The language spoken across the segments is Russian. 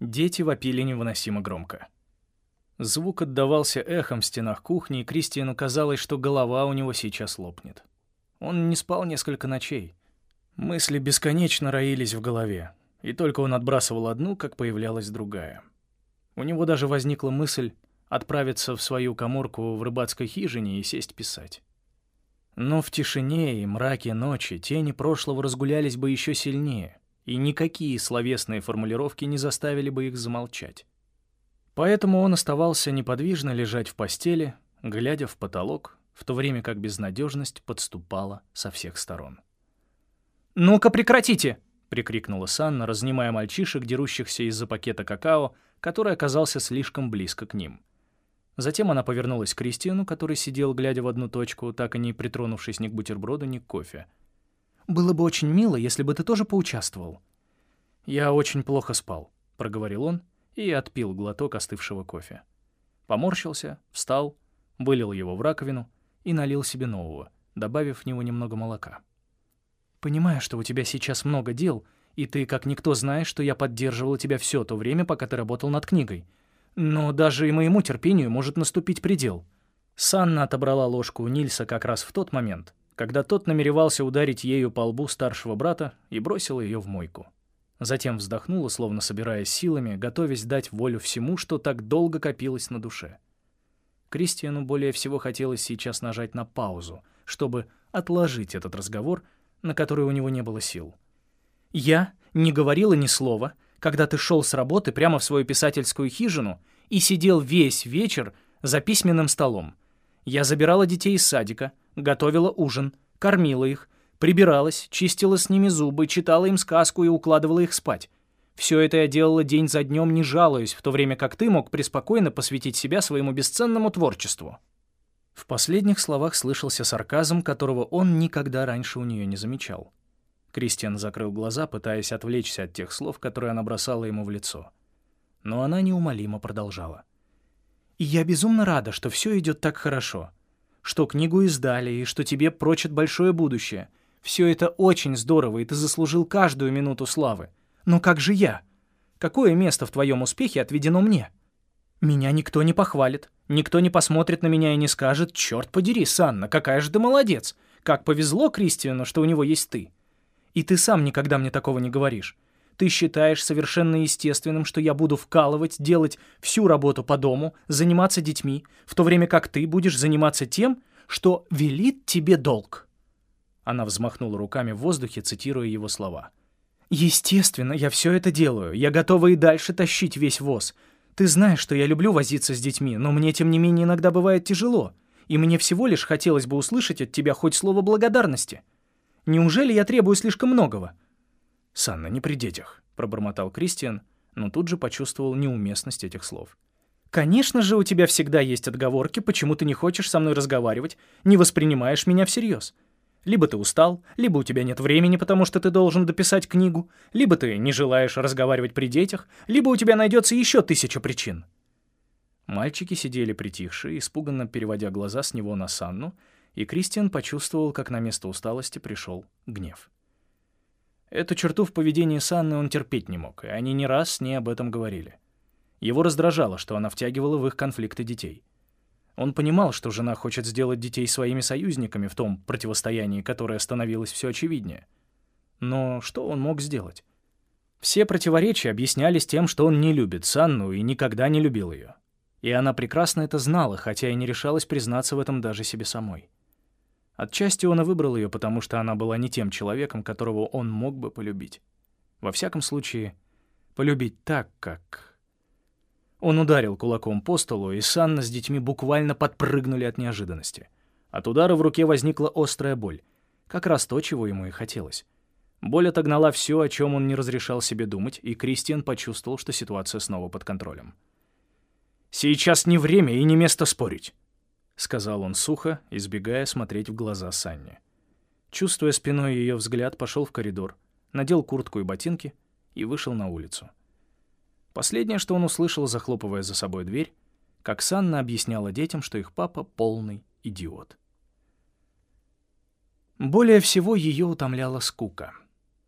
Дети вопили невыносимо громко. Звук отдавался эхом в стенах кухни, и Кристиану казалось, что голова у него сейчас лопнет. Он не спал несколько ночей. Мысли бесконечно роились в голове, и только он отбрасывал одну, как появлялась другая. У него даже возникла мысль отправиться в свою коморку в рыбацкой хижине и сесть писать. Но в тишине и мраке ночи тени прошлого разгулялись бы еще сильнее, и никакие словесные формулировки не заставили бы их замолчать. Поэтому он оставался неподвижно лежать в постели, глядя в потолок, в то время как безнадежность подступала со всех сторон. «Ну-ка прекратите!» — прикрикнула Санна, разнимая мальчишек, дерущихся из-за пакета какао, который оказался слишком близко к ним. Затем она повернулась к Кристиану, который сидел, глядя в одну точку, так и не притронувшись ни к бутерброду, ни к кофе. «Было бы очень мило, если бы ты тоже поучаствовал». «Я очень плохо спал», — проговорил он и отпил глоток остывшего кофе. Поморщился, встал, вылил его в раковину и налил себе нового, добавив в него немного молока. «Понимаю, что у тебя сейчас много дел, и ты, как никто, знаешь, что я поддерживала тебя все то время, пока ты работал над книгой. Но даже и моему терпению может наступить предел». Санна отобрала ложку у Нильса как раз в тот момент, когда тот намеревался ударить ею по лбу старшего брата и бросила ее в мойку. Затем вздохнула, словно собираясь силами, готовясь дать волю всему, что так долго копилось на душе. Кристиану более всего хотелось сейчас нажать на паузу, чтобы отложить этот разговор, на который у него не было сил. «Я не говорила ни слова, когда ты шел с работы прямо в свою писательскую хижину и сидел весь вечер за письменным столом. Я забирала детей из садика, готовила ужин, кормила их, Прибиралась, чистила с ними зубы, читала им сказку и укладывала их спать. Все это я делала день за днем, не жалуясь, в то время как ты мог преспокойно посвятить себя своему бесценному творчеству». В последних словах слышался сарказм, которого он никогда раньше у нее не замечал. Кристиан закрыл глаза, пытаясь отвлечься от тех слов, которые она бросала ему в лицо. Но она неумолимо продолжала. «И я безумно рада, что все идет так хорошо. Что книгу издали, и что тебе прочат большое будущее — все это очень здорово, и ты заслужил каждую минуту славы. Но как же я? Какое место в твоем успехе отведено мне? Меня никто не похвалит, никто не посмотрит на меня и не скажет, «Черт подери, Санна, какая же ты молодец! Как повезло Кристиану, что у него есть ты!» И ты сам никогда мне такого не говоришь. Ты считаешь совершенно естественным, что я буду вкалывать, делать всю работу по дому, заниматься детьми, в то время как ты будешь заниматься тем, что велит тебе долг. Она взмахнула руками в воздухе, цитируя его слова. «Естественно, я все это делаю. Я готова и дальше тащить весь воз. Ты знаешь, что я люблю возиться с детьми, но мне, тем не менее, иногда бывает тяжело. И мне всего лишь хотелось бы услышать от тебя хоть слово благодарности. Неужели я требую слишком многого?» «Санна, не при детях», — пробормотал Кристиан, но тут же почувствовал неуместность этих слов. «Конечно же, у тебя всегда есть отговорки, почему ты не хочешь со мной разговаривать, не воспринимаешь меня всерьез. Либо ты устал, либо у тебя нет времени, потому что ты должен дописать книгу, либо ты не желаешь разговаривать при детях, либо у тебя найдется еще тысяча причин. Мальчики сидели притихшие, испуганно переводя глаза с него на Санну, и Кристиан почувствовал, как на место усталости пришел гнев. Эту черту в поведении Санны он терпеть не мог, и они не раз с ней об этом говорили. Его раздражало, что она втягивала в их конфликты детей. Он понимал, что жена хочет сделать детей своими союзниками в том противостоянии, которое становилось все очевиднее. Но что он мог сделать? Все противоречия объяснялись тем, что он не любит Санну и никогда не любил ее. И она прекрасно это знала, хотя и не решалась признаться в этом даже себе самой. Отчасти он и выбрал ее, потому что она была не тем человеком, которого он мог бы полюбить. Во всяком случае, полюбить так, как он ударил кулаком по столу, и Санна с детьми буквально подпрыгнули от неожиданности. От удара в руке возникла острая боль. Как раз то, чего ему и хотелось. Боль отогнала все, о чем он не разрешал себе думать, и Кристиан почувствовал, что ситуация снова под контролем. «Сейчас не время и не место спорить», — сказал он сухо, избегая смотреть в глаза Санне. Чувствуя спиной ее взгляд, пошел в коридор, надел куртку и ботинки и вышел на улицу. Последнее, что он услышал, захлопывая за собой дверь, как Санна объясняла детям, что их папа полный идиот. Более всего ее утомляла скука.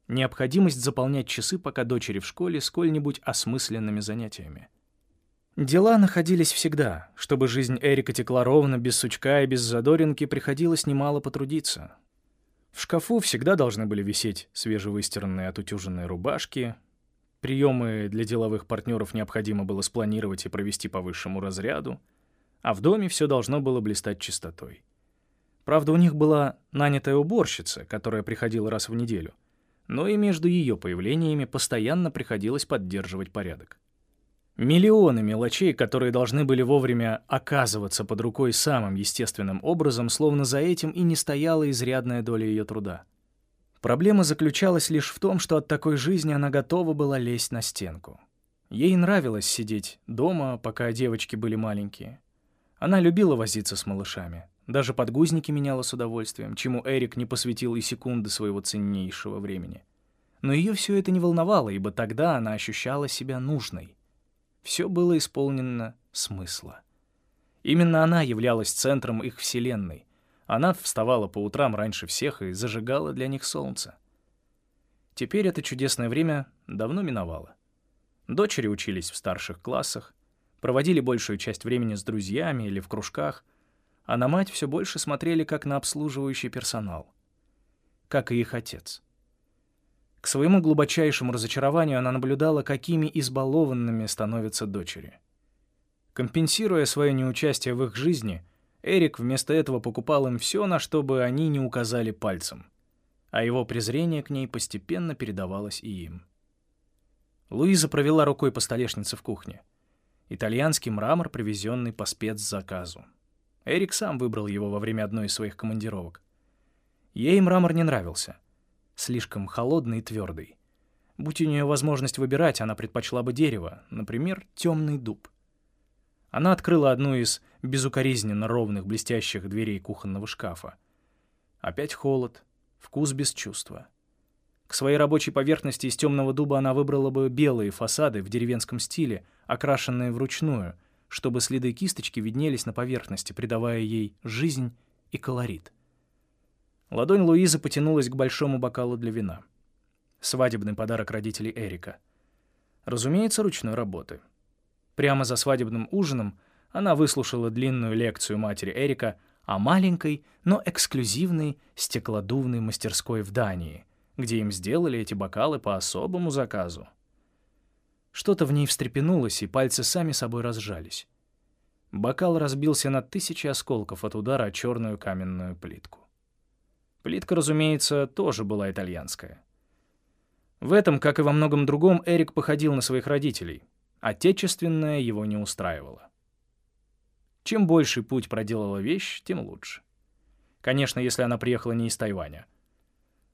необходимость заполнять часы, пока дочери в школе, сколь-нибудь осмысленными занятиями. Дела находились всегда. Чтобы жизнь Эрика текла ровно, без сучка и без задоринки, приходилось немало потрудиться. В шкафу всегда должны были висеть свежевыстиранные отутюженные рубашки. Приемы для деловых партнеров необходимо было спланировать и провести по высшему разряду. А в доме все должно было блистать чистотой. Правда, у них была нанятая уборщица, которая приходила раз в неделю. Но и между ее появлениями постоянно приходилось поддерживать порядок. Миллионы мелочей, которые должны были вовремя оказываться под рукой самым естественным образом, словно за этим и не стояла изрядная доля ее труда. Проблема заключалась лишь в том, что от такой жизни она готова была лезть на стенку. Ей нравилось сидеть дома, пока девочки были маленькие. Она любила возиться с малышами. Даже подгузники меняла с удовольствием, чему Эрик не посвятил и секунды своего ценнейшего времени. Но ее все это не волновало, ибо тогда она ощущала себя нужной. Все было исполнено смысла. Именно она являлась центром их вселенной. Она вставала по утрам раньше всех и зажигала для них солнце. Теперь это чудесное время давно миновало. Дочери учились в старших классах, проводили большую часть времени с друзьями или в кружках, а на мать все больше смотрели как на обслуживающий персонал. Как и их отец. К своему глубочайшему разочарованию она наблюдала, какими избалованными становятся дочери. Компенсируя свое неучастие в их жизни, Эрик вместо этого покупал им все, на что бы они не указали пальцем, а его презрение к ней постепенно передавалось и им. Луиза провела рукой по столешнице в кухне. Итальянский мрамор, привезенный по спецзаказу. Эрик сам выбрал его во время одной из своих командировок. Ей мрамор не нравился слишком холодный и твердый. Будь у нее возможность выбирать, она предпочла бы дерево, например, темный дуб. Она открыла одну из безукоризненно ровных блестящих дверей кухонного шкафа. Опять холод, вкус без чувства. К своей рабочей поверхности из темного дуба она выбрала бы белые фасады в деревенском стиле, окрашенные вручную, чтобы следы кисточки виднелись на поверхности, придавая ей жизнь и колорит. Ладонь Луизы потянулась к большому бокалу для вина. Свадебный подарок родителей Эрика. Разумеется, ручной работы. Прямо за свадебным ужином она выслушала длинную лекцию матери Эрика о маленькой, но эксклюзивной стеклодувной мастерской в Дании, где им сделали эти бокалы по особому заказу. Что-то в ней встрепенулось, и пальцы сами собой разжались. Бокал разбился на тысячи осколков от удара о черную каменную плитку. Плитка, разумеется, тоже была итальянская. В этом, как и во многом другом, Эрик походил на своих родителей. Отечественное его не устраивало. Чем больше путь проделала вещь, тем лучше. Конечно, если она приехала не из Тайваня.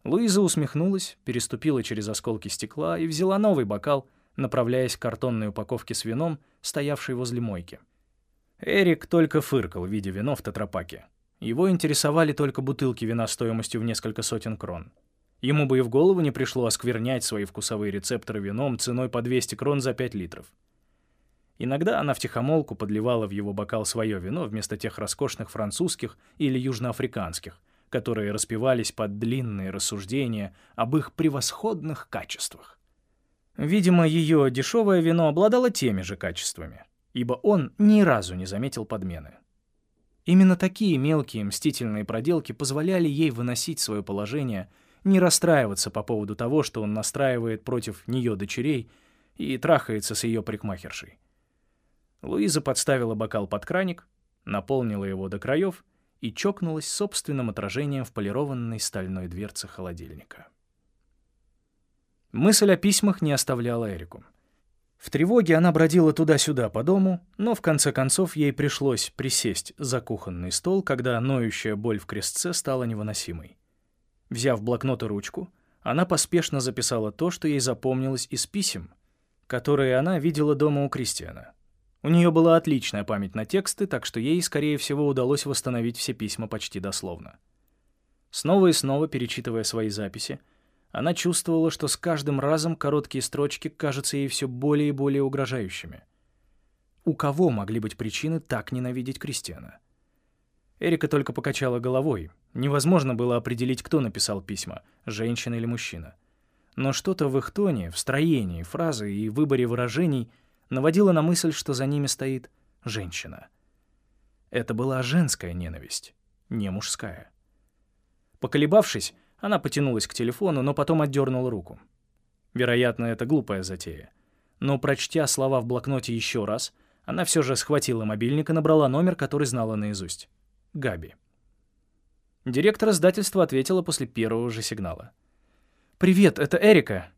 Луиза усмехнулась, переступила через осколки стекла и взяла новый бокал, направляясь к картонной упаковке с вином, стоявшей возле мойки. Эрик только фыркал, видя вино в тетрапаке. Его интересовали только бутылки вина стоимостью в несколько сотен крон. Ему бы и в голову не пришло осквернять свои вкусовые рецепторы вином ценой по 200 крон за 5 литров. Иногда она втихомолку подливала в его бокал свое вино вместо тех роскошных французских или южноафриканских, которые распивались под длинные рассуждения об их превосходных качествах. Видимо, ее дешевое вино обладало теми же качествами, ибо он ни разу не заметил подмены. Именно такие мелкие мстительные проделки позволяли ей выносить свое положение, не расстраиваться по поводу того, что он настраивает против нее дочерей и трахается с ее парикмахершей. Луиза подставила бокал под краник, наполнила его до краев и чокнулась собственным отражением в полированной стальной дверце холодильника. Мысль о письмах не оставляла Эрику. В тревоге она бродила туда-сюда по дому, но в конце концов ей пришлось присесть за кухонный стол, когда ноющая боль в крестце стала невыносимой. Взяв блокнот и ручку, она поспешно записала то, что ей запомнилось из писем, которые она видела дома у Кристиана. У нее была отличная память на тексты, так что ей, скорее всего, удалось восстановить все письма почти дословно. Снова и снова перечитывая свои записи, она чувствовала, что с каждым разом короткие строчки кажутся ей все более и более угрожающими. У кого могли быть причины так ненавидеть Кристиана? Эрика только покачала головой. Невозможно было определить, кто написал письма, женщина или мужчина. Но что-то в их тоне, в строении фразы и выборе выражений наводило на мысль, что за ними стоит женщина. Это была женская ненависть, не мужская. Поколебавшись, она потянулась к телефону, но потом отдернула руку. Вероятно, это глупая затея. Но, прочтя слова в блокноте еще раз, она все же схватила мобильник и набрала номер, который знала наизусть. Габи. Директор издательства ответила после первого же сигнала. «Привет, это Эрика».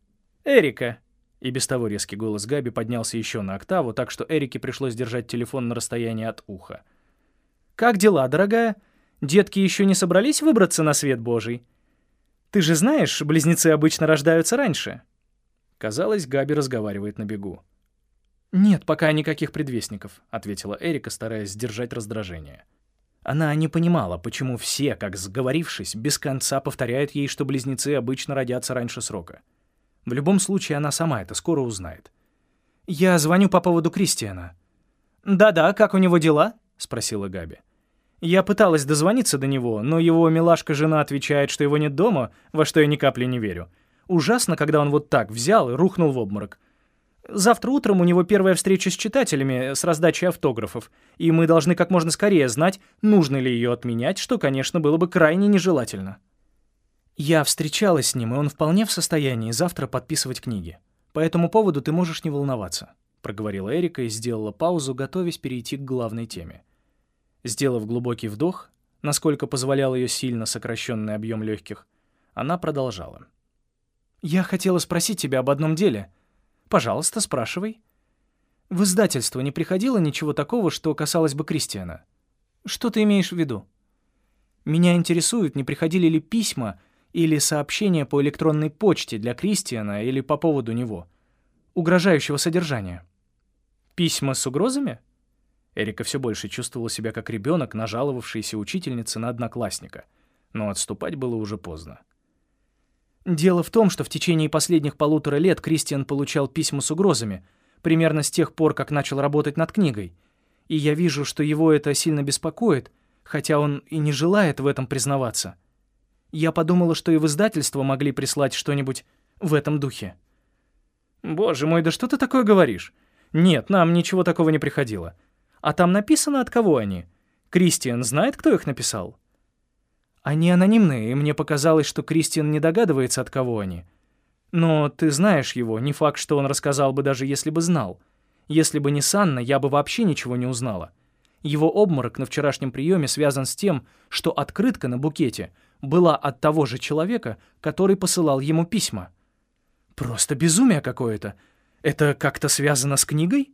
«Эрика». И без того резкий голос Габи поднялся еще на октаву, так что Эрике пришлось держать телефон на расстоянии от уха. «Как дела, дорогая? Детки еще не собрались выбраться на свет Божий? Ты же знаешь, близнецы обычно рождаются раньше». Казалось, Габи разговаривает на бегу. «Нет, пока никаких предвестников», — ответила Эрика, стараясь сдержать раздражение. Она не понимала, почему все, как сговорившись, без конца повторяют ей, что близнецы обычно родятся раньше срока. В любом случае, она сама это скоро узнает. «Я звоню по поводу Кристиана». «Да-да, как у него дела?» — спросила Габи. Я пыталась дозвониться до него, но его милашка-жена отвечает, что его нет дома, во что я ни капли не верю. Ужасно, когда он вот так взял и рухнул в обморок. Завтра утром у него первая встреча с читателями с раздачей автографов, и мы должны как можно скорее знать, нужно ли ее отменять, что, конечно, было бы крайне нежелательно. Я встречалась с ним, и он вполне в состоянии завтра подписывать книги. По этому поводу ты можешь не волноваться, проговорила Эрика и сделала паузу, готовясь перейти к главной теме. Сделав глубокий вдох, насколько позволял ее сильно сокращенный объем легких, она продолжала. «Я хотела спросить тебя об одном деле. Пожалуйста, спрашивай». В издательство не приходило ничего такого, что касалось бы Кристиана. Что ты имеешь в виду? Меня интересует, не приходили ли письма или сообщения по электронной почте для Кристиана или по поводу него, угрожающего содержания. Письма с угрозами? Эрика все больше чувствовала себя как ребенок, нажаловавшийся учительнице на одноклассника. Но отступать было уже поздно. Дело в том, что в течение последних полутора лет Кристиан получал письма с угрозами, примерно с тех пор, как начал работать над книгой. И я вижу, что его это сильно беспокоит, хотя он и не желает в этом признаваться. Я подумала, что и в издательство могли прислать что-нибудь в этом духе. «Боже мой, да что ты такое говоришь? Нет, нам ничего такого не приходило. А там написано, от кого они. Кристиан знает, кто их написал? Они анонимные, и мне показалось, что Кристиан не догадывается, от кого они. Но ты знаешь его, не факт, что он рассказал бы, даже если бы знал. Если бы не Санна, я бы вообще ничего не узнала. Его обморок на вчерашнем приеме связан с тем, что открытка на букете была от того же человека, который посылал ему письма. Просто безумие какое-то. Это как-то связано с книгой?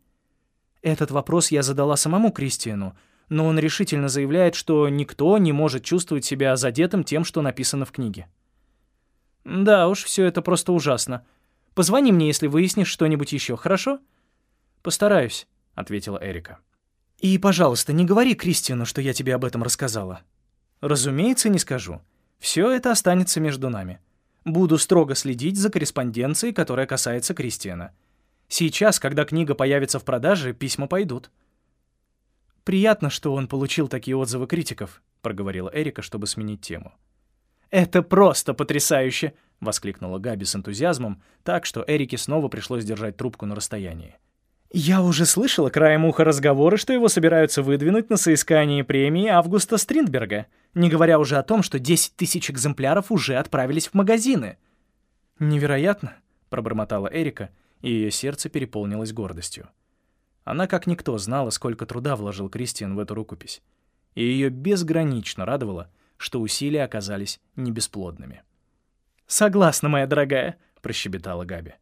Этот вопрос я задала самому Кристиану, но он решительно заявляет, что никто не может чувствовать себя задетым тем, что написано в книге. Да уж, все это просто ужасно. Позвони мне, если выяснишь что-нибудь еще, хорошо? Постараюсь, ответила Эрика. И, пожалуйста, не говори Кристиану, что я тебе об этом рассказала. Разумеется, не скажу. Все это останется между нами. Буду строго следить за корреспонденцией, которая касается Кристиана. Сейчас, когда книга появится в продаже, письма пойдут. «Приятно, что он получил такие отзывы критиков», — проговорила Эрика, чтобы сменить тему. «Это просто потрясающе!» — воскликнула Габи с энтузиазмом, так что Эрике снова пришлось держать трубку на расстоянии. «Я уже слышала краем уха разговоры, что его собираются выдвинуть на соискание премии Августа Стриндберга, не говоря уже о том, что 10 тысяч экземпляров уже отправились в магазины». «Невероятно», — пробормотала Эрика, — и ее сердце переполнилось гордостью. Она как никто знала, сколько труда вложил Кристиан в эту рукопись, и ее безгранично радовало, что усилия оказались не бесплодными. «Согласна, моя дорогая», — прощебетала Габи.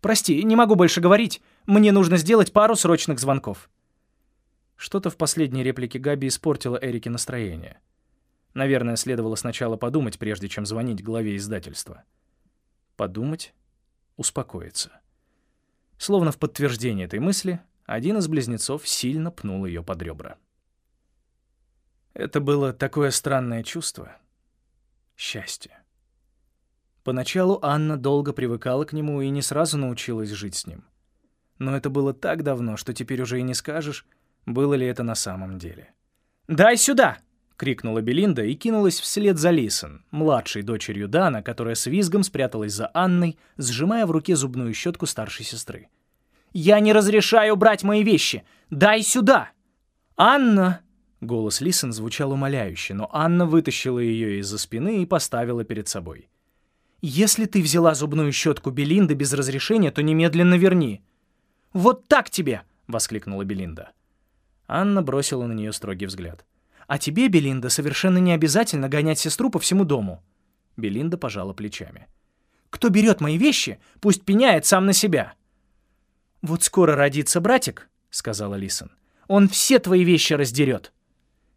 «Прости, не могу больше говорить. Мне нужно сделать пару срочных звонков». Что-то в последней реплике Габи испортило Эрике настроение. Наверное, следовало сначала подумать, прежде чем звонить главе издательства. Подумать, успокоиться. Словно в подтверждение этой мысли, один из близнецов сильно пнул ее под ребра. Это было такое странное чувство. Счастье. Поначалу Анна долго привыкала к нему и не сразу научилась жить с ним. Но это было так давно, что теперь уже и не скажешь, было ли это на самом деле. «Дай сюда!» —— крикнула Белинда и кинулась вслед за Лисон, младшей дочерью Дана, которая с визгом спряталась за Анной, сжимая в руке зубную щетку старшей сестры. «Я не разрешаю брать мои вещи! Дай сюда!» «Анна!» — голос Лисон звучал умоляюще, но Анна вытащила ее из-за спины и поставила перед собой. «Если ты взяла зубную щетку Белинды без разрешения, то немедленно верни!» «Вот так тебе!» — воскликнула Белинда. Анна бросила на нее строгий взгляд. А тебе, Белинда, совершенно не обязательно гонять сестру по всему дому». Белинда пожала плечами. «Кто берет мои вещи, пусть пеняет сам на себя». «Вот скоро родится братик», — сказала Лисон. «Он все твои вещи раздерет».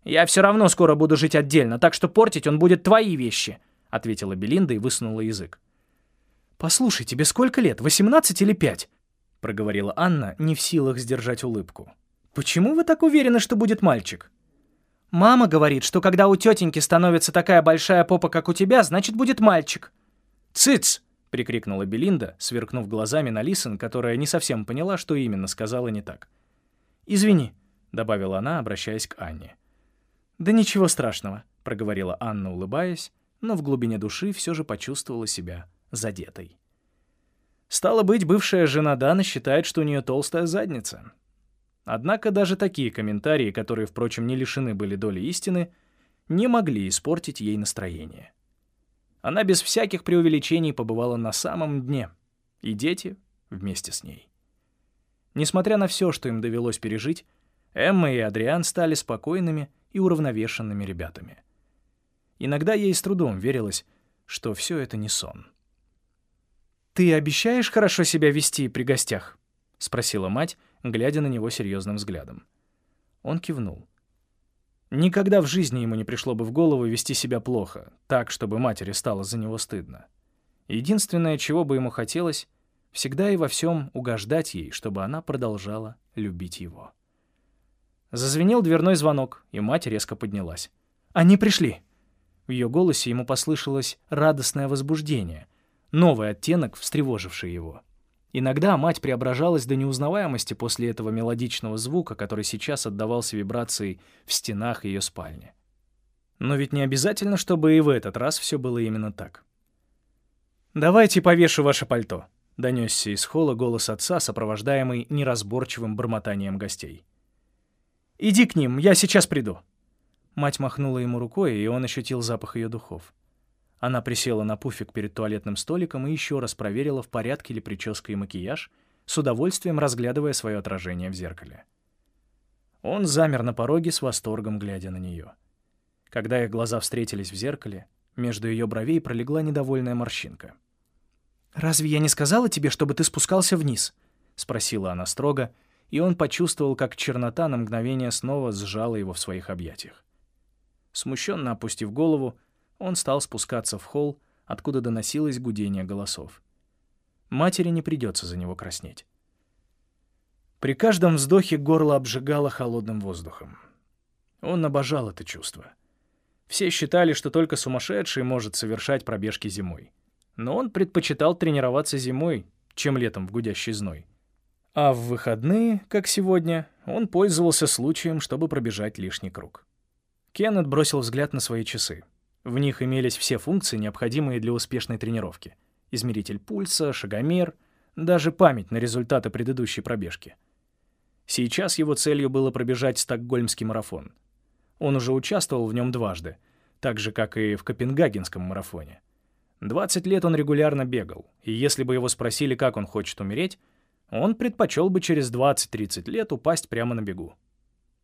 «Я все равно скоро буду жить отдельно, так что портить он будет твои вещи», — ответила Белинда и высунула язык. «Послушай, тебе сколько лет, восемнадцать или пять?» — проговорила Анна, не в силах сдержать улыбку. «Почему вы так уверены, что будет мальчик?» Мама говорит, что когда у тетеньки становится такая большая попа, как у тебя, значит, будет мальчик. «Цыц!» — прикрикнула Белинда, сверкнув глазами на Лисон, которая не совсем поняла, что именно сказала не так. «Извини», — добавила она, обращаясь к Анне. «Да ничего страшного», — проговорила Анна, улыбаясь, но в глубине души все же почувствовала себя задетой. Стало быть, бывшая жена Дана считает, что у нее толстая задница. Однако даже такие комментарии, которые, впрочем, не лишены были доли истины, не могли испортить ей настроение. Она без всяких преувеличений побывала на самом дне, и дети вместе с ней. Несмотря на все, что им довелось пережить, Эмма и Адриан стали спокойными и уравновешенными ребятами. Иногда ей с трудом верилось, что все это не сон. «Ты обещаешь хорошо себя вести при гостях?» — спросила мать, глядя на него серьезным взглядом. Он кивнул. Никогда в жизни ему не пришло бы в голову вести себя плохо, так, чтобы матери стало за него стыдно. Единственное, чего бы ему хотелось, всегда и во всем угождать ей, чтобы она продолжала любить его. Зазвенел дверной звонок, и мать резко поднялась. «Они пришли!» В ее голосе ему послышалось радостное возбуждение, новый оттенок, встревоживший его. Иногда мать преображалась до неузнаваемости после этого мелодичного звука, который сейчас отдавался вибрацией в стенах ее спальни. Но ведь не обязательно, чтобы и в этот раз все было именно так. «Давайте повешу ваше пальто», — донесся из холла голос отца, сопровождаемый неразборчивым бормотанием гостей. «Иди к ним, я сейчас приду». Мать махнула ему рукой, и он ощутил запах ее духов. Она присела на пуфик перед туалетным столиком и еще раз проверила, в порядке ли прическа и макияж, с удовольствием разглядывая свое отражение в зеркале. Он замер на пороге с восторгом, глядя на нее. Когда их глаза встретились в зеркале, между ее бровей пролегла недовольная морщинка. «Разве я не сказала тебе, чтобы ты спускался вниз?» — спросила она строго, и он почувствовал, как чернота на мгновение снова сжала его в своих объятиях. Смущенно опустив голову, он стал спускаться в холл, откуда доносилось гудение голосов. Матери не придется за него краснеть. При каждом вздохе горло обжигало холодным воздухом. Он обожал это чувство. Все считали, что только сумасшедший может совершать пробежки зимой. Но он предпочитал тренироваться зимой, чем летом в гудящий зной. А в выходные, как сегодня, он пользовался случаем, чтобы пробежать лишний круг. Кеннет бросил взгляд на свои часы. В них имелись все функции, необходимые для успешной тренировки. Измеритель пульса, шагомер, даже память на результаты предыдущей пробежки. Сейчас его целью было пробежать стокгольмский марафон. Он уже участвовал в нем дважды, так же, как и в Копенгагенском марафоне. 20 лет он регулярно бегал, и если бы его спросили, как он хочет умереть, он предпочел бы через 20-30 лет упасть прямо на бегу.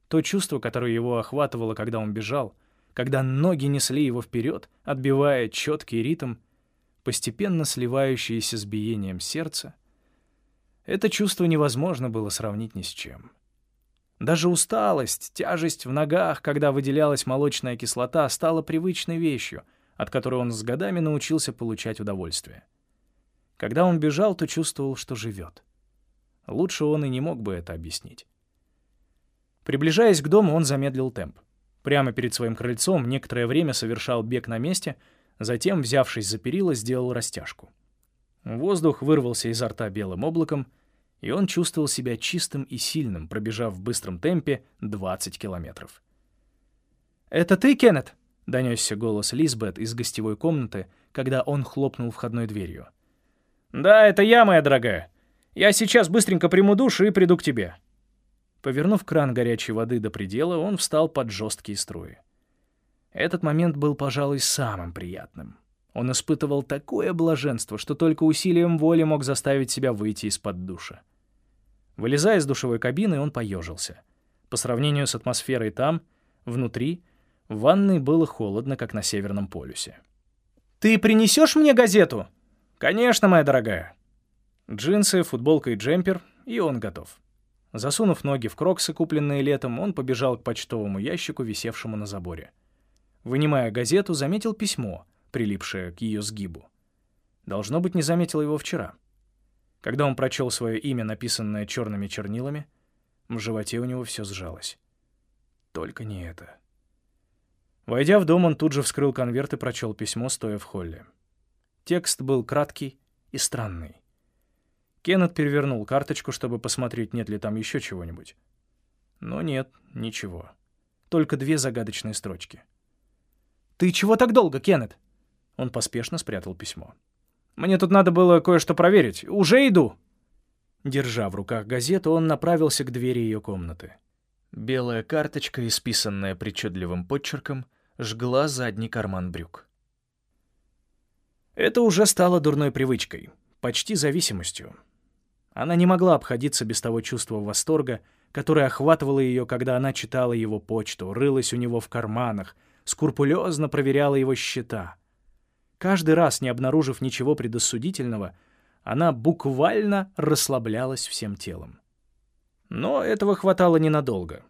То чувство, которое его охватывало, когда он бежал — когда ноги несли его вперед, отбивая четкий ритм, постепенно сливающийся с биением сердца, это чувство невозможно было сравнить ни с чем. Даже усталость, тяжесть в ногах, когда выделялась молочная кислота, стала привычной вещью, от которой он с годами научился получать удовольствие. Когда он бежал, то чувствовал, что живет. Лучше он и не мог бы это объяснить. Приближаясь к дому, он замедлил темп. Прямо перед своим крыльцом некоторое время совершал бег на месте, затем, взявшись за перила, сделал растяжку. Воздух вырвался изо рта белым облаком, и он чувствовал себя чистым и сильным, пробежав в быстром темпе 20 километров. «Это ты, Кеннет?» — донесся голос Лизбет из гостевой комнаты, когда он хлопнул входной дверью. «Да, это я, моя дорогая. Я сейчас быстренько приму душ и приду к тебе». Повернув кран горячей воды до предела, он встал под жесткие струи. Этот момент был, пожалуй, самым приятным. Он испытывал такое блаженство, что только усилием воли мог заставить себя выйти из-под душа. Вылезая из душевой кабины, он поежился. По сравнению с атмосферой там, внутри, в ванной было холодно, как на Северном полюсе. «Ты принесешь мне газету?» «Конечно, моя дорогая». Джинсы, футболка и джемпер, и он готов. Засунув ноги в кроксы, купленные летом, он побежал к почтовому ящику, висевшему на заборе. Вынимая газету, заметил письмо, прилипшее к ее сгибу. Должно быть, не заметил его вчера. Когда он прочел свое имя, написанное черными чернилами, в животе у него все сжалось. Только не это. Войдя в дом, он тут же вскрыл конверт и прочел письмо, стоя в холле. Текст был краткий и странный. Кеннет перевернул карточку, чтобы посмотреть, нет ли там еще чего-нибудь. Но нет, ничего. Только две загадочные строчки. «Ты чего так долго, Кеннет?» Он поспешно спрятал письмо. Мне тут надо было кое-что проверить. Уже иду!» Держа в руках газету, он направился к двери ее комнаты. Белая карточка, исписанная причудливым подчерком, жгла задний карман брюк. Это уже стало дурной привычкой, почти зависимостью. Она не могла обходиться без того чувства восторга, которое охватывало ее, когда она читала его почту, рылась у него в карманах, скрупулезно проверяла его счета — Каждый раз, не обнаружив ничего предосудительного, она буквально расслаблялась всем телом. Но этого хватало ненадолго.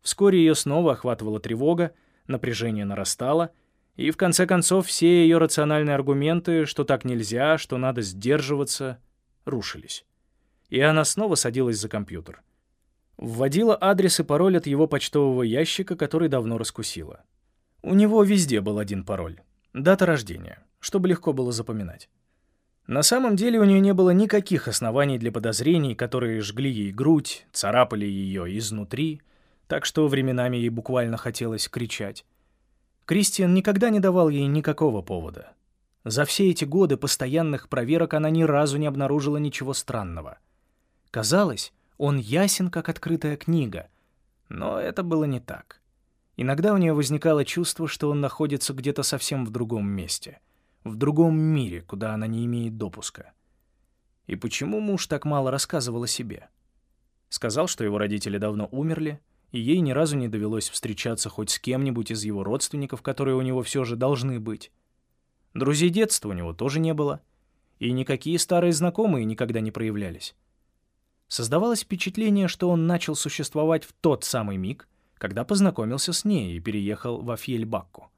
Вскоре ее снова охватывала тревога, напряжение нарастало, и в конце концов все ее рациональные аргументы, что так нельзя, что надо сдерживаться, рушились. И она снова садилась за компьютер. Вводила адрес и пароль от его почтового ящика, который давно раскусила. У него везде был один пароль Дата рождения, чтобы легко было запоминать. На самом деле у нее не было никаких оснований для подозрений, которые жгли ей грудь, царапали ее изнутри, так что временами ей буквально хотелось кричать. Кристиан никогда не давал ей никакого повода. За все эти годы постоянных проверок она ни разу не обнаружила ничего странного. Казалось, он ясен, как открытая книга, но это было не так. Иногда у нее возникало чувство, что он находится где-то совсем в другом месте, в другом мире, куда она не имеет допуска. И почему муж так мало рассказывал о себе? Сказал, что его родители давно умерли, и ей ни разу не довелось встречаться хоть с кем-нибудь из его родственников, которые у него все же должны быть. Друзей детства у него тоже не было, и никакие старые знакомые никогда не проявлялись. Создавалось впечатление, что он начал существовать в тот самый миг, когда познакомился с ней и переехал в Афьельбакку.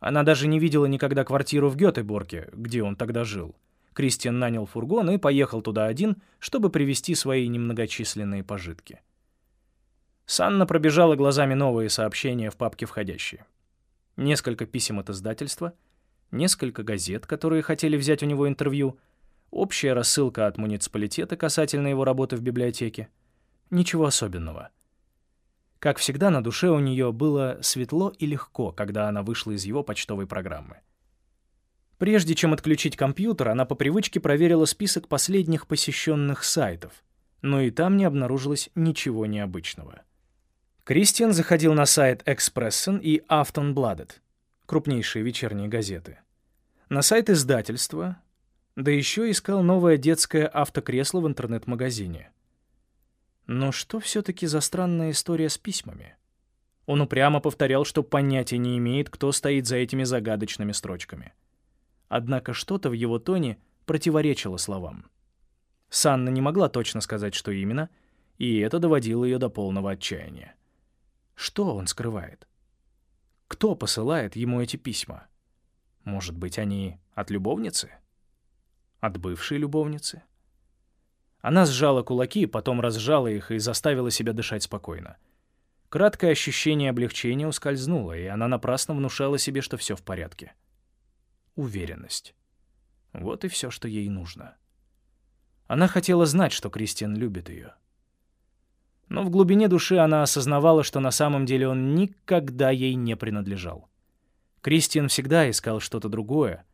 Она даже не видела никогда квартиру в Гётеборге, где он тогда жил. Кристиан нанял фургон и поехал туда один, чтобы привезти свои немногочисленные пожитки. Санна пробежала глазами новые сообщения в папке «Входящие». Несколько писем от издательства, несколько газет, которые хотели взять у него интервью, общая рассылка от муниципалитета касательно его работы в библиотеке. Ничего особенного — как всегда, на душе у нее было светло и легко, когда она вышла из его почтовой программы. Прежде чем отключить компьютер, она по привычке проверила список последних посещенных сайтов, но и там не обнаружилось ничего необычного. Кристиан заходил на сайт Expressen и Aftonbladet, крупнейшие вечерние газеты, на сайт издательства, да еще искал новое детское автокресло в интернет-магазине — но что все-таки за странная история с письмами? Он упрямо повторял, что понятия не имеет, кто стоит за этими загадочными строчками. Однако что-то в его тоне противоречило словам. Санна не могла точно сказать, что именно, и это доводило ее до полного отчаяния. Что он скрывает? Кто посылает ему эти письма? Может быть, они от любовницы? От бывшей любовницы? Она сжала кулаки, потом разжала их и заставила себя дышать спокойно. Краткое ощущение облегчения ускользнуло, и она напрасно внушала себе, что все в порядке. Уверенность. Вот и все, что ей нужно. Она хотела знать, что Кристиан любит ее. Но в глубине души она осознавала, что на самом деле он никогда ей не принадлежал. Кристиан всегда искал что-то другое,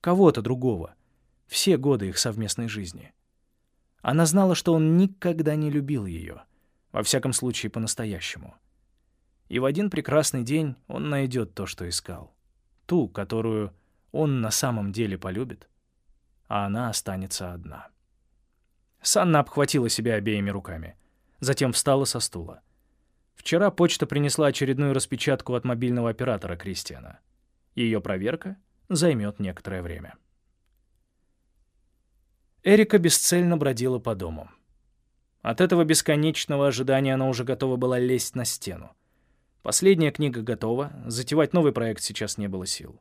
кого-то другого, все годы их совместной жизни. Она знала, что он никогда не любил ее, во всяком случае по-настоящему. И в один прекрасный день он найдет то, что искал. Ту, которую он на самом деле полюбит, а она останется одна. Санна обхватила себя обеими руками. Затем встала со стула. Вчера почта принесла очередную распечатку от мобильного оператора Кристиана. Ее проверка займет некоторое время. Эрика бесцельно бродила по дому. От этого бесконечного ожидания она уже готова была лезть на стену. Последняя книга готова, затевать новый проект сейчас не было сил.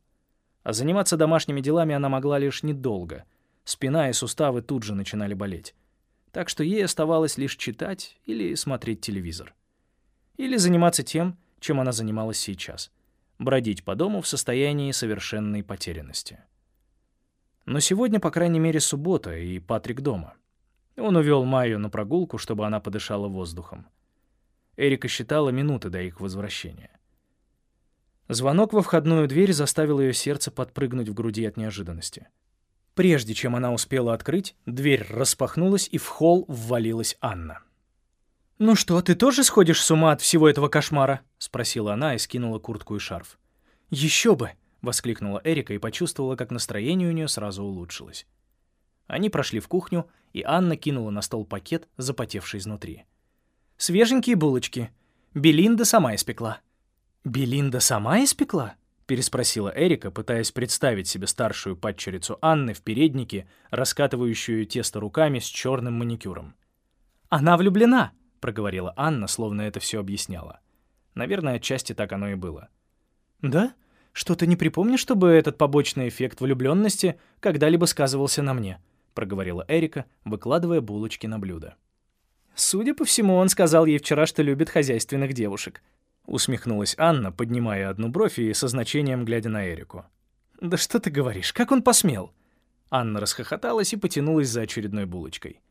А заниматься домашними делами она могла лишь недолго. Спина и суставы тут же начинали болеть. Так что ей оставалось лишь читать или смотреть телевизор. Или заниматься тем, чем она занималась сейчас. Бродить по дому в состоянии совершенной потерянности. Но сегодня, по крайней мере, суббота, и Патрик дома. Он увел Майю на прогулку, чтобы она подышала воздухом. Эрика считала минуты до их возвращения. Звонок во входную дверь заставил ее сердце подпрыгнуть в груди от неожиданности. Прежде чем она успела открыть, дверь распахнулась, и в холл ввалилась Анна. «Ну что, ты тоже сходишь с ума от всего этого кошмара?» — спросила она и скинула куртку и шарф. «Еще бы!» — воскликнула Эрика и почувствовала, как настроение у нее сразу улучшилось. Они прошли в кухню, и Анна кинула на стол пакет, запотевший изнутри. Свеженькие булочки. Белинда сама испекла». «Белинда сама испекла?» — переспросила Эрика, пытаясь представить себе старшую падчерицу Анны в переднике, раскатывающую тесто руками с черным маникюром. «Она влюблена», — проговорила Анна, словно это все объясняла. Наверное, отчасти так оно и было. «Да? Что-то не припомнишь, чтобы этот побочный эффект влюбленности когда-либо сказывался на мне?» — проговорила Эрика, выкладывая булочки на блюдо. Судя по всему, он сказал ей вчера, что любит хозяйственных девушек. Усмехнулась Анна, поднимая одну бровь и со значением глядя на Эрику. «Да что ты говоришь? Как он посмел?» Анна расхохоталась и потянулась за очередной булочкой.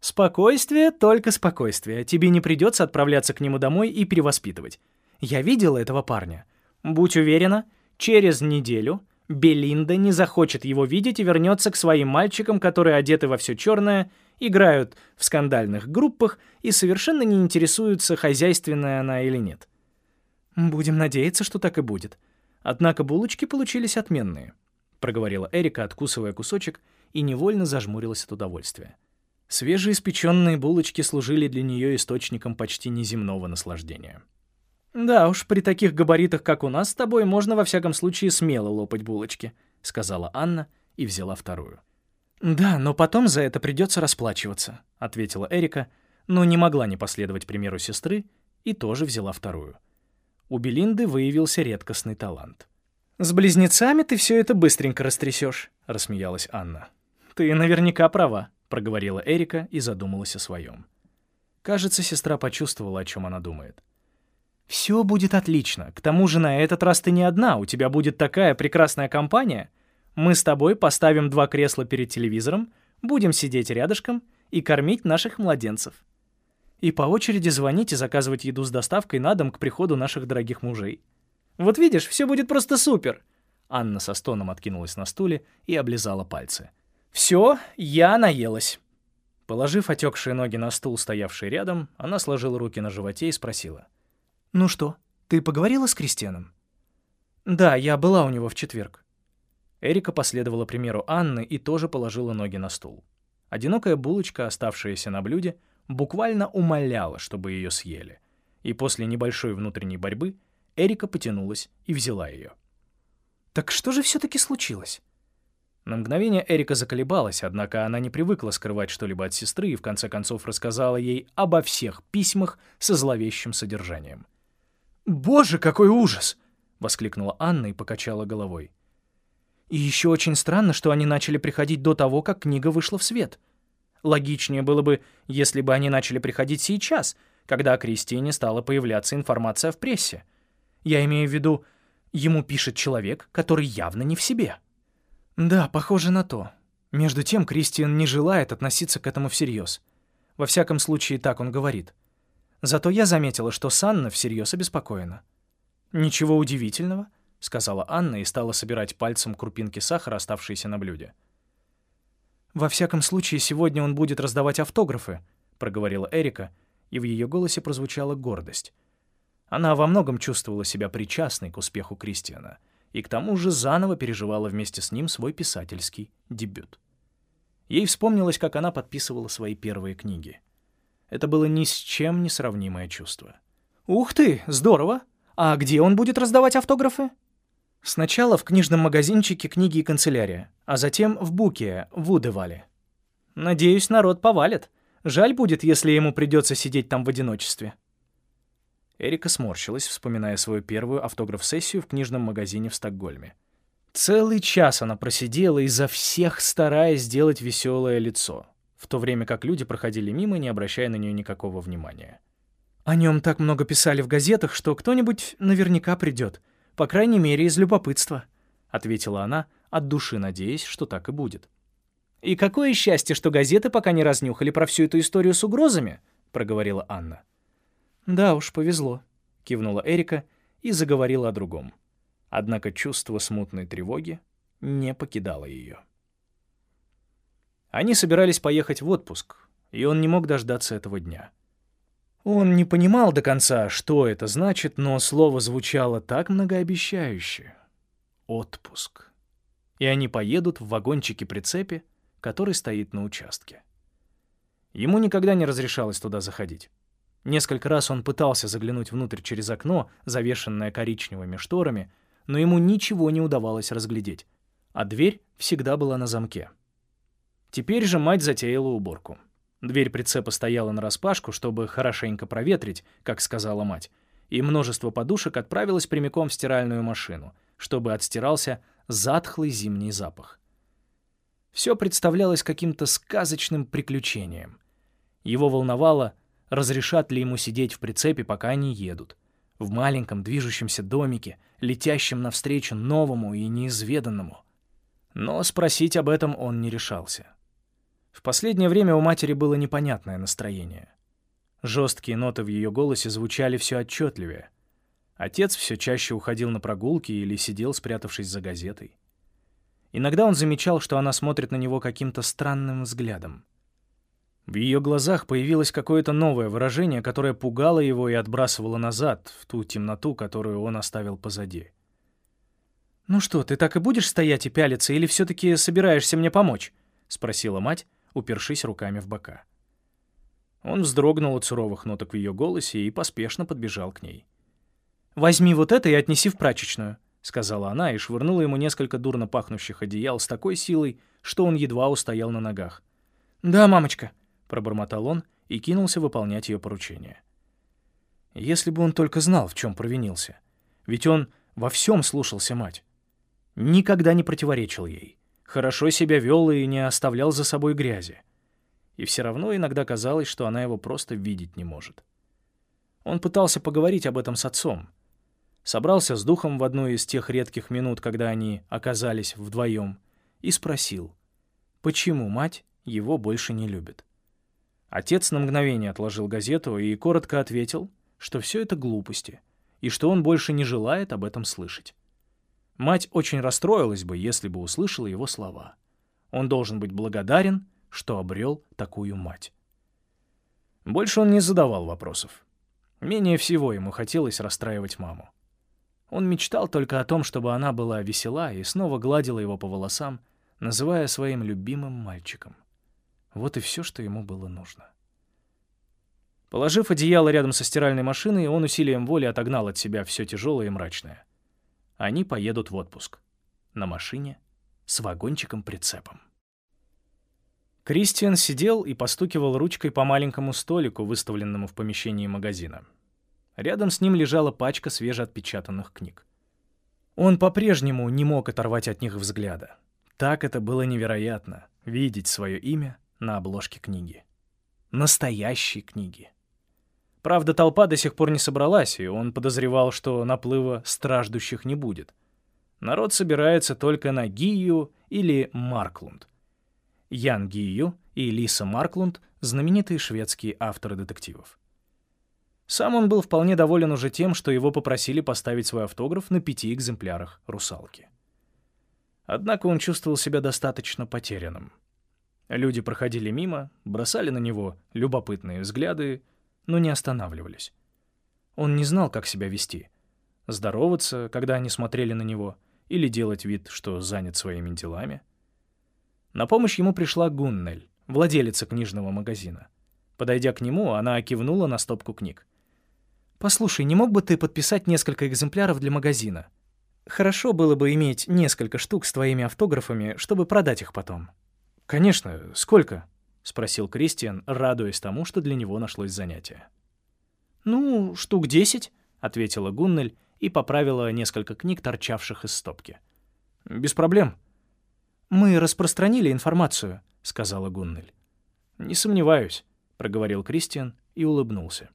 «Спокойствие, только спокойствие. Тебе не придется отправляться к нему домой и перевоспитывать. Я видела этого парня. Будь уверена, через неделю Белинда не захочет его видеть и вернется к своим мальчикам, которые одеты во все черное играют в скандальных группах и совершенно не интересуются, хозяйственная она или нет. «Будем надеяться, что так и будет. Однако булочки получились отменные», — проговорила Эрика, откусывая кусочек, и невольно зажмурилась от удовольствия. Свежеиспеченные булочки служили для нее источником почти неземного наслаждения. «Да уж, при таких габаритах, как у нас с тобой, можно во всяком случае смело лопать булочки», — сказала Анна и взяла вторую. «Да, но потом за это придется расплачиваться», — ответила Эрика, но не могла не последовать примеру сестры и тоже взяла вторую. У Белинды выявился редкостный талант. «С близнецами ты все это быстренько растрясешь», — рассмеялась Анна. «Ты наверняка права», — проговорила Эрика и задумалась о своем. Кажется, сестра почувствовала, о чем она думает. «Все будет отлично. К тому же на этот раз ты не одна, у тебя будет такая прекрасная компания», мы с тобой поставим два кресла перед телевизором, будем сидеть рядышком и кормить наших младенцев. И по очереди звонить и заказывать еду с доставкой на дом к приходу наших дорогих мужей. Вот видишь, все будет просто супер!» Анна со стоном откинулась на стуле и облизала пальцы. «Все, я наелась». Положив отекшие ноги на стул, стоявший рядом, она сложила руки на животе и спросила. «Ну что, ты поговорила с Кристианом?» «Да, я была у него в четверг. Эрика последовала примеру Анны и тоже положила ноги на стул. Одинокая булочка, оставшаяся на блюде, буквально умоляла, чтобы ее съели. И после небольшой внутренней борьбы Эрика потянулась и взяла ее. Так что же все-таки случилось? На мгновение Эрика заколебалась, однако она не привыкла скрывать что-либо от сестры и в конце концов рассказала ей обо всех письмах со зловещим содержанием. «Боже, какой ужас!» — воскликнула Анна и покачала головой. И еще очень странно, что они начали приходить до того, как книга вышла в свет. Логичнее было бы, если бы они начали приходить сейчас, когда о Кристине стала появляться информация в прессе. Я имею в виду, ему пишет человек, который явно не в себе. Да, похоже на то. Между тем, Кристиан не желает относиться к этому всерьез. Во всяком случае, так он говорит. Зато я заметила, что Санна всерьез обеспокоена. «Ничего удивительного», — сказала Анна и стала собирать пальцем крупинки сахара, оставшиеся на блюде. «Во всяком случае, сегодня он будет раздавать автографы», — проговорила Эрика, и в ее голосе прозвучала гордость. Она во многом чувствовала себя причастной к успеху Кристиана и к тому же заново переживала вместе с ним свой писательский дебют. Ей вспомнилось, как она подписывала свои первые книги. Это было ни с чем не сравнимое чувство. «Ух ты, здорово! А где он будет раздавать автографы?» Сначала в книжном магазинчике «Книги и канцелярия», а затем в Буке, в Удевале. «Надеюсь, народ повалит. Жаль будет, если ему придется сидеть там в одиночестве». Эрика сморщилась, вспоминая свою первую автограф-сессию в книжном магазине в Стокгольме. Целый час она просидела, изо всех стараясь сделать веселое лицо, в то время как люди проходили мимо, не обращая на нее никакого внимания. «О нем так много писали в газетах, что кто-нибудь наверняка придет, по крайней мере, из любопытства», — ответила она, от души надеясь, что так и будет. «И какое счастье, что газеты пока не разнюхали про всю эту историю с угрозами», — проговорила Анна. «Да уж, повезло», — кивнула Эрика и заговорила о другом. Однако чувство смутной тревоги не покидало ее. Они собирались поехать в отпуск, и он не мог дождаться этого дня. Он не понимал до конца, что это значит, но слово звучало так многообещающе. Отпуск. И они поедут в вагончике-прицепе, который стоит на участке. Ему никогда не разрешалось туда заходить. Несколько раз он пытался заглянуть внутрь через окно, завешенное коричневыми шторами, но ему ничего не удавалось разглядеть, а дверь всегда была на замке. Теперь же мать затеяла уборку. Дверь прицепа стояла нараспашку, чтобы хорошенько проветрить, как сказала мать, и множество подушек отправилось прямиком в стиральную машину, чтобы отстирался затхлый зимний запах. Все представлялось каким-то сказочным приключением. Его волновало — разрешат ли ему сидеть в прицепе, пока они едут. В маленьком движущемся домике, летящем навстречу новому и неизведанному. Но спросить об этом он не решался. В последнее время у матери было непонятное настроение. Жесткие ноты в ее голосе звучали все отчетливее. Отец все чаще уходил на прогулки или сидел, спрятавшись за газетой. Иногда он замечал, что она смотрит на него каким-то странным взглядом. В ее глазах появилось какое-то новое выражение, которое пугало его и отбрасывало назад, в ту темноту, которую он оставил позади. «Ну что, ты так и будешь стоять и пялиться, или все-таки собираешься мне помочь?» — спросила мать, упершись руками в бока. Он вздрогнул от суровых ноток в ее голосе и поспешно подбежал к ней. «Возьми вот это и отнеси в прачечную», — сказала она и швырнула ему несколько дурно пахнущих одеял с такой силой, что он едва устоял на ногах. «Да, мамочка», — пробормотал он и кинулся выполнять ее поручение. Если бы он только знал, в чем провинился. Ведь он во всем слушался мать. Никогда не противоречил ей. Хорошо себя вел и не оставлял за собой грязи. И все равно иногда казалось, что она его просто видеть не может. Он пытался поговорить об этом с отцом. Собрался с духом в одну из тех редких минут, когда они оказались вдвоем, и спросил, почему мать его больше не любит. Отец на мгновение отложил газету и коротко ответил, что все это глупости, и что он больше не желает об этом слышать. Мать очень расстроилась бы, если бы услышала его слова. Он должен быть благодарен, что обрел такую мать. Больше он не задавал вопросов. Менее всего ему хотелось расстраивать маму. Он мечтал только о том, чтобы она была весела и снова гладила его по волосам, называя своим любимым мальчиком. Вот и все, что ему было нужно. Положив одеяло рядом со стиральной машиной, он усилием воли отогнал от себя все тяжелое и мрачное. Они поедут в отпуск. На машине с вагончиком-прицепом. Кристиан сидел и постукивал ручкой по маленькому столику, выставленному в помещении магазина. Рядом с ним лежала пачка свежеотпечатанных книг. Он по-прежнему не мог оторвать от них взгляда. Так это было невероятно — видеть свое имя на обложке книги. Настоящей книги. Правда, толпа до сих пор не собралась, и он подозревал, что наплыва страждущих не будет. Народ собирается только на Гию или Марклунд. Ян Гию и Лиса Марклунд — знаменитые шведские авторы детективов. Сам он был вполне доволен уже тем, что его попросили поставить свой автограф на пяти экземплярах «Русалки». Однако он чувствовал себя достаточно потерянным. Люди проходили мимо, бросали на него любопытные взгляды, но не останавливались. Он не знал, как себя вести. Здороваться, когда они смотрели на него, или делать вид, что занят своими делами. На помощь ему пришла Гуннель, владелица книжного магазина. Подойдя к нему, она кивнула на стопку книг. «Послушай, не мог бы ты подписать несколько экземпляров для магазина? Хорошо было бы иметь несколько штук с твоими автографами, чтобы продать их потом». «Конечно. Сколько?» — спросил Кристиан, радуясь тому, что для него нашлось занятие. «Ну, штук десять», — ответила Гуннель и поправила несколько книг, торчавших из стопки. «Без проблем». «Мы распространили информацию», — сказала Гуннель. «Не сомневаюсь», — проговорил Кристиан и улыбнулся.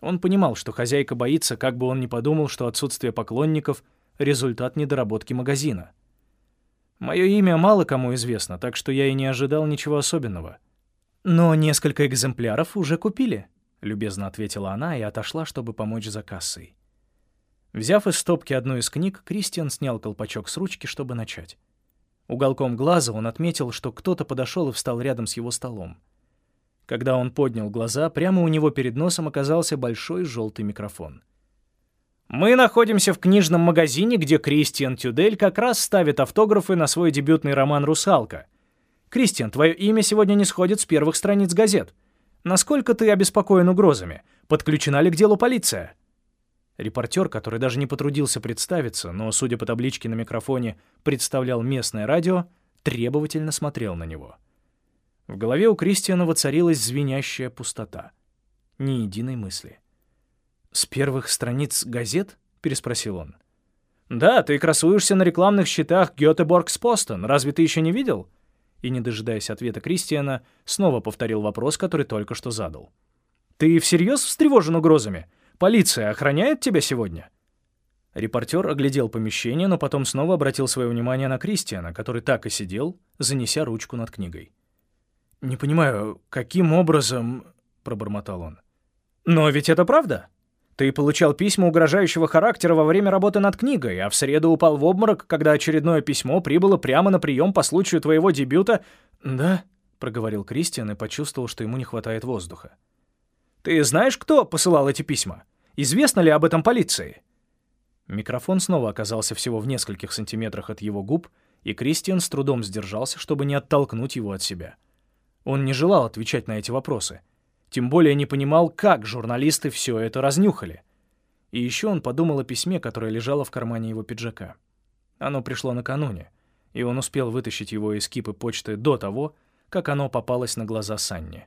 Он понимал, что хозяйка боится, как бы он ни подумал, что отсутствие поклонников — результат недоработки магазина. Мое имя мало кому известно, так что я и не ожидал ничего особенного. «Но несколько экземпляров уже купили», — любезно ответила она и отошла, чтобы помочь за кассой. Взяв из стопки одну из книг, Кристиан снял колпачок с ручки, чтобы начать. Уголком глаза он отметил, что кто-то подошел и встал рядом с его столом. Когда он поднял глаза, прямо у него перед носом оказался большой желтый микрофон. Мы находимся в книжном магазине, где Кристиан Тюдель как раз ставит автографы на свой дебютный роман «Русалка». Кристиан, твое имя сегодня не сходит с первых страниц газет. Насколько ты обеспокоен угрозами? Подключена ли к делу полиция? Репортер, который даже не потрудился представиться, но, судя по табличке на микрофоне, представлял местное радио, требовательно смотрел на него. В голове у Кристиана воцарилась звенящая пустота. Ни единой мысли. «С первых страниц газет?» — переспросил он. «Да, ты красуешься на рекламных щитах Гётеборгс-Постон. Разве ты еще не видел?» И, не дожидаясь ответа Кристиана, снова повторил вопрос, который только что задал. «Ты всерьез встревожен угрозами? Полиция охраняет тебя сегодня?» Репортер оглядел помещение, но потом снова обратил свое внимание на Кристиана, который так и сидел, занеся ручку над книгой. «Не понимаю, каким образом...» — пробормотал он. «Но ведь это правда. Ты получал письма угрожающего характера во время работы над книгой, а в среду упал в обморок, когда очередное письмо прибыло прямо на прием по случаю твоего дебюта...» «Да», — проговорил Кристиан и почувствовал, что ему не хватает воздуха. «Ты знаешь, кто посылал эти письма?» Известно ли об этом полиции?» Микрофон снова оказался всего в нескольких сантиметрах от его губ, и Кристиан с трудом сдержался, чтобы не оттолкнуть его от себя. Он не желал отвечать на эти вопросы. Тем более не понимал, как журналисты все это разнюхали. И еще он подумал о письме, которое лежало в кармане его пиджака. Оно пришло накануне, и он успел вытащить его из кипы почты до того, как оно попалось на глаза Санни.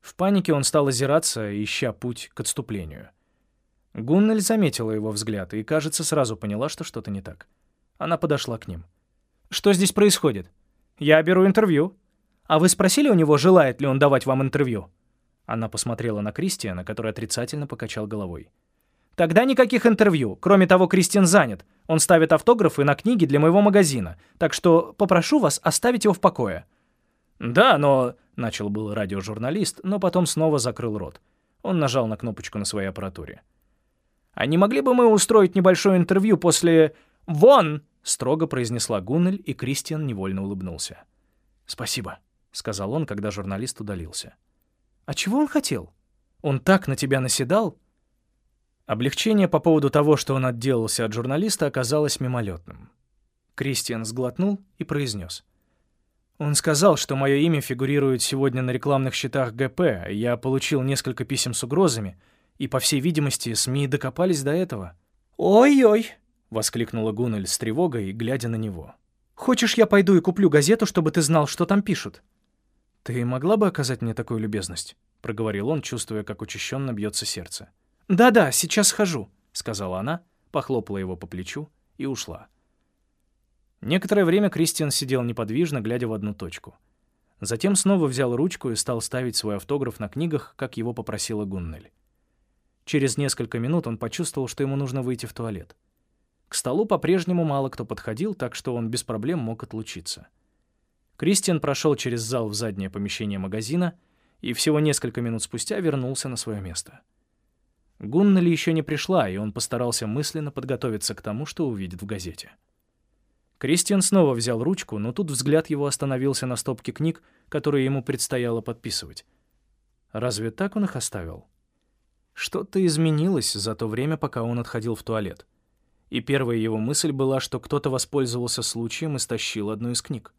В панике он стал озираться, ища путь к отступлению — Гуннель заметила его взгляд и, кажется, сразу поняла, что что-то не так. Она подошла к ним. «Что здесь происходит? Я беру интервью. А вы спросили у него, желает ли он давать вам интервью?» Она посмотрела на Кристиана, который отрицательно покачал головой. «Тогда никаких интервью. Кроме того, Кристиан занят. Он ставит автографы на книги для моего магазина. Так что попрошу вас оставить его в покое». «Да, но...» — начал был радиожурналист, но потом снова закрыл рот. Он нажал на кнопочку на своей аппаратуре. А не могли бы мы устроить небольшое интервью после... Вон!» — строго произнесла Гуннель, и Кристиан невольно улыбнулся. «Спасибо», — сказал он, когда журналист удалился. «А чего он хотел? Он так на тебя наседал?» Облегчение по поводу того, что он отделался от журналиста, оказалось мимолетным. Кристиан сглотнул и произнес. Он сказал, что мое имя фигурирует сегодня на рекламных счетах ГП, я получил несколько писем с угрозами — и, по всей видимости, СМИ докопались до этого. «Ой-ой!» — воскликнула Гуннель с тревогой, глядя на него. «Хочешь, я пойду и куплю газету, чтобы ты знал, что там пишут?» «Ты могла бы оказать мне такую любезность?» — проговорил он, чувствуя, как учащенно бьется сердце. «Да-да, сейчас схожу», — сказала она, похлопала его по плечу и ушла. Некоторое время Кристиан сидел неподвижно, глядя в одну точку. Затем снова взял ручку и стал ставить свой автограф на книгах, как его попросила Гуннель. Через несколько минут он почувствовал, что ему нужно выйти в туалет. К столу по-прежнему мало кто подходил, так что он без проблем мог отлучиться. Кристиан прошел через зал в заднее помещение магазина и всего несколько минут спустя вернулся на свое место. Гуннель еще не пришла, и он постарался мысленно подготовиться к тому, что увидит в газете. Кристиан снова взял ручку, но тут взгляд его остановился на стопке книг, которые ему предстояло подписывать. Разве так он их оставил? Что-то изменилось за то время, пока он отходил в туалет. И первая его мысль была, что кто-то воспользовался случаем и стащил одну из книг.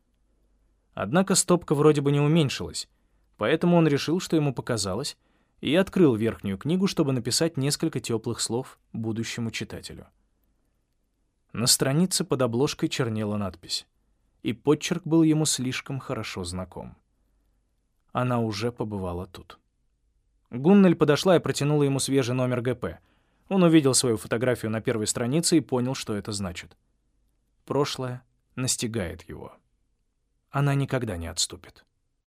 Однако стопка вроде бы не уменьшилась, поэтому он решил, что ему показалось, и открыл верхнюю книгу, чтобы написать несколько теплых слов будущему читателю. На странице под обложкой чернела надпись, и подчерк был ему слишком хорошо знаком. Она уже побывала тут. Гуннель подошла и протянула ему свежий номер ГП. Он увидел свою фотографию на первой странице и понял, что это значит. Прошлое настигает его. Она никогда не отступит.